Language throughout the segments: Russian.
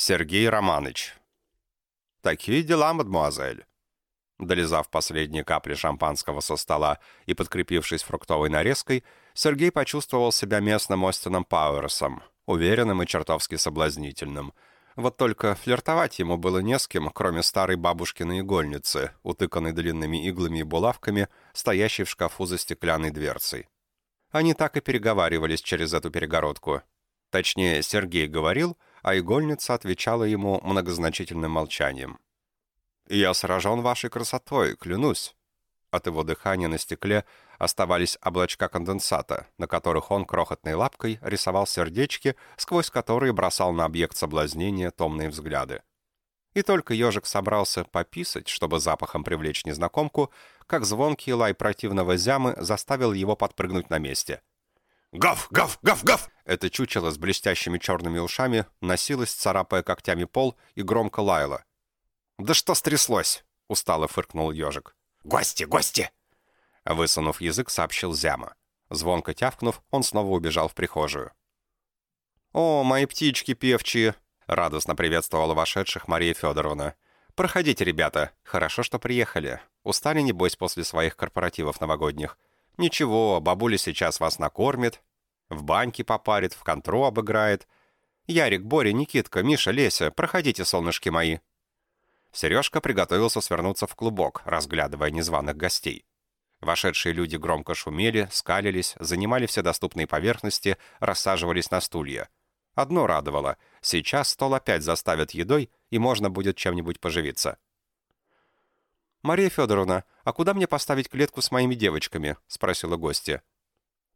Сергей Романыч. «Такие дела, мадмуазель». Долизав последние капли шампанского со стола и подкрепившись фруктовой нарезкой, Сергей почувствовал себя местным Остином Пауэрсом, уверенным и чертовски соблазнительным. Вот только флиртовать ему было не с кем, кроме старой бабушкиной игольницы, утыканной длинными иглами и булавками, стоящей в шкафу за стеклянной дверцей. Они так и переговаривались через эту перегородку. Точнее, Сергей говорил, а игольница отвечала ему многозначительным молчанием. «Я сражен вашей красотой, клянусь». От его дыхания на стекле оставались облачка конденсата, на которых он крохотной лапкой рисовал сердечки, сквозь которые бросал на объект соблазнения томные взгляды. И только ежик собрался пописать, чтобы запахом привлечь незнакомку, как звонкий лай противного зямы заставил его подпрыгнуть на месте. «Гав! Гав! Гав! Гав!» Это чучело с блестящими черными ушами носилось, царапая когтями пол, и громко лаяло. «Да что стряслось?» — устало фыркнул ежик. «Гости! Гости!» Высунув язык, сообщил Зяма. Звонко тявкнув, он снова убежал в прихожую. «О, мои птички певчие!» — радостно приветствовала вошедших Мария Федоровна. «Проходите, ребята. Хорошо, что приехали. Устали, небось, после своих корпоративов новогодних. Ничего, бабуля сейчас вас накормит, в баньке попарит, в контру обыграет. Ярик, Боря, Никитка, Миша, Леся, проходите, солнышки мои». Сережка приготовился свернуться в клубок, разглядывая незваных гостей. Вошедшие люди громко шумели, скалились, занимали все доступные поверхности, рассаживались на стулья. Одно радовало — сейчас стол опять заставят едой, и можно будет чем-нибудь поживиться. «Мария Федоровна, а куда мне поставить клетку с моими девочками?» — спросила гостья.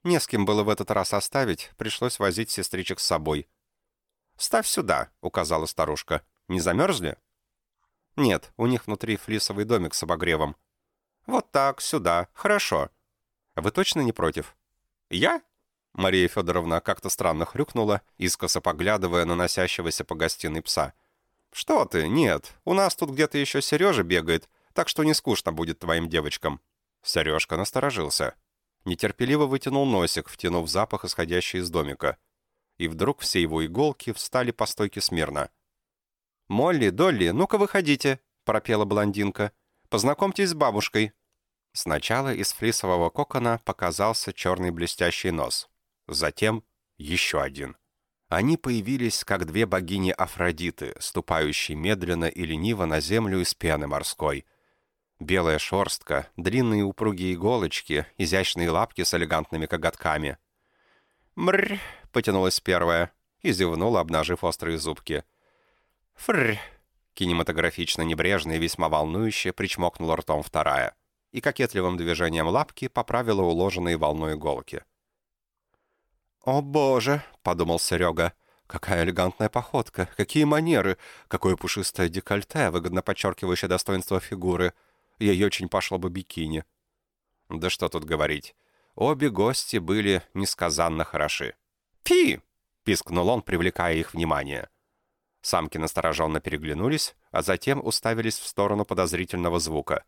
«Не с кем было в этот раз оставить, пришлось возить сестричек с собой». «Ставь сюда», — указала старушка. «Не замерзли?» «Нет, у них внутри флисовый домик с обогревом». «Вот так, сюда. Хорошо». «Вы точно не против?» «Я?» Мария Федоровна как-то странно хрюкнула, искоса поглядывая на носящегося по гостиной пса. «Что ты? Нет. У нас тут где-то еще Сережа бегает, так что не скучно будет твоим девочкам». Сережка насторожился. Нетерпеливо вытянул носик, втянув запах, исходящий из домика. И вдруг все его иголки встали по стойке смирно. «Молли, Долли, ну-ка выходите», — пропела блондинка. «Познакомьтесь с бабушкой». Сначала из флисового кокона показался черный блестящий нос. Затем еще один. Они появились, как две богини Афродиты, ступающие медленно и лениво на землю из пены морской. Белая шерстка, длинные упругие иголочки, изящные лапки с элегантными коготками. «Мррр!» — потянулась первая и зевнула, обнажив острые зубки. «Фррр!» — кинематографично небрежно и весьма волнующе причмокнула ртом вторая и кокетливым движением лапки поправила уложенные волной иголки. «О боже!» — подумал Серега. «Какая элегантная походка! Какие манеры! Какое пушистое декольте, выгодно подчеркивающее достоинство фигуры! Ей очень пошло бы бикини!» Да что тут говорить. Обе гости были несказанно хороши. «Фи!» — пискнул он, привлекая их внимание. Самки настороженно переглянулись, а затем уставились в сторону подозрительного звука.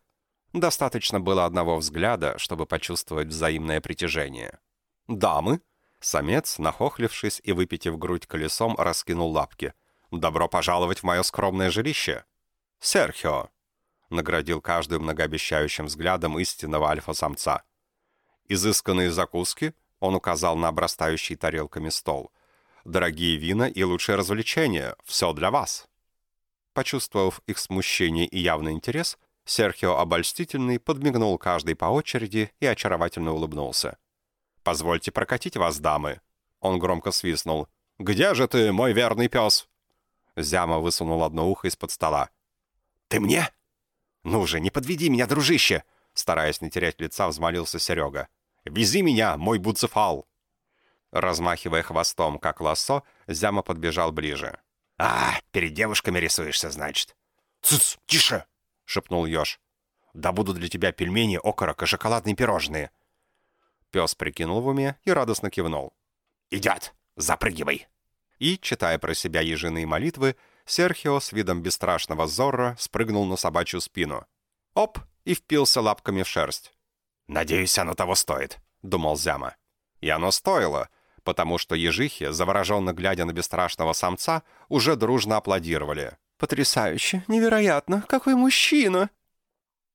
Достаточно было одного взгляда, чтобы почувствовать взаимное притяжение. «Дамы!» Самец, нахохлившись и выпитив грудь колесом, раскинул лапки. «Добро пожаловать в мое скромное жилище!» «Серхио!» — наградил каждым многообещающим взглядом истинного альфа-самца. «Изысканные закуски?» — он указал на обрастающий тарелками стол. «Дорогие вина и лучшие развлечения. Все для вас!» Почувствовав их смущение и явный интерес, Серхио обольстительный подмигнул каждой по очереди и очаровательно улыбнулся. «Позвольте прокатить вас, дамы!» Он громко свистнул. «Где же ты, мой верный пес?» Зяма высунул одно ухо из-под стола. «Ты мне?» «Ну же, не подведи меня, дружище!» Стараясь не терять лица, взмолился Серега. «Вези меня, мой буцефал!» Размахивая хвостом, как лассо, Зяма подбежал ближе. «А, перед девушками рисуешься, значит?» «Цыц, тише!» — шепнул Ёж. «Да будут для тебя пельмени, окорок и шоколадные пирожные!» Пес прикинул в уме и радостно кивнул. «Идет! Запрыгивай!» И, читая про себя ежиные молитвы, Серхио с видом бесстрашного Зорро спрыгнул на собачью спину. Оп! И впился лапками в шерсть. «Надеюсь, оно того стоит», — думал Зяма. И оно стоило, потому что ежихи, завороженно глядя на бесстрашного самца, уже дружно аплодировали. «Потрясающе! Невероятно! Какой мужчина!»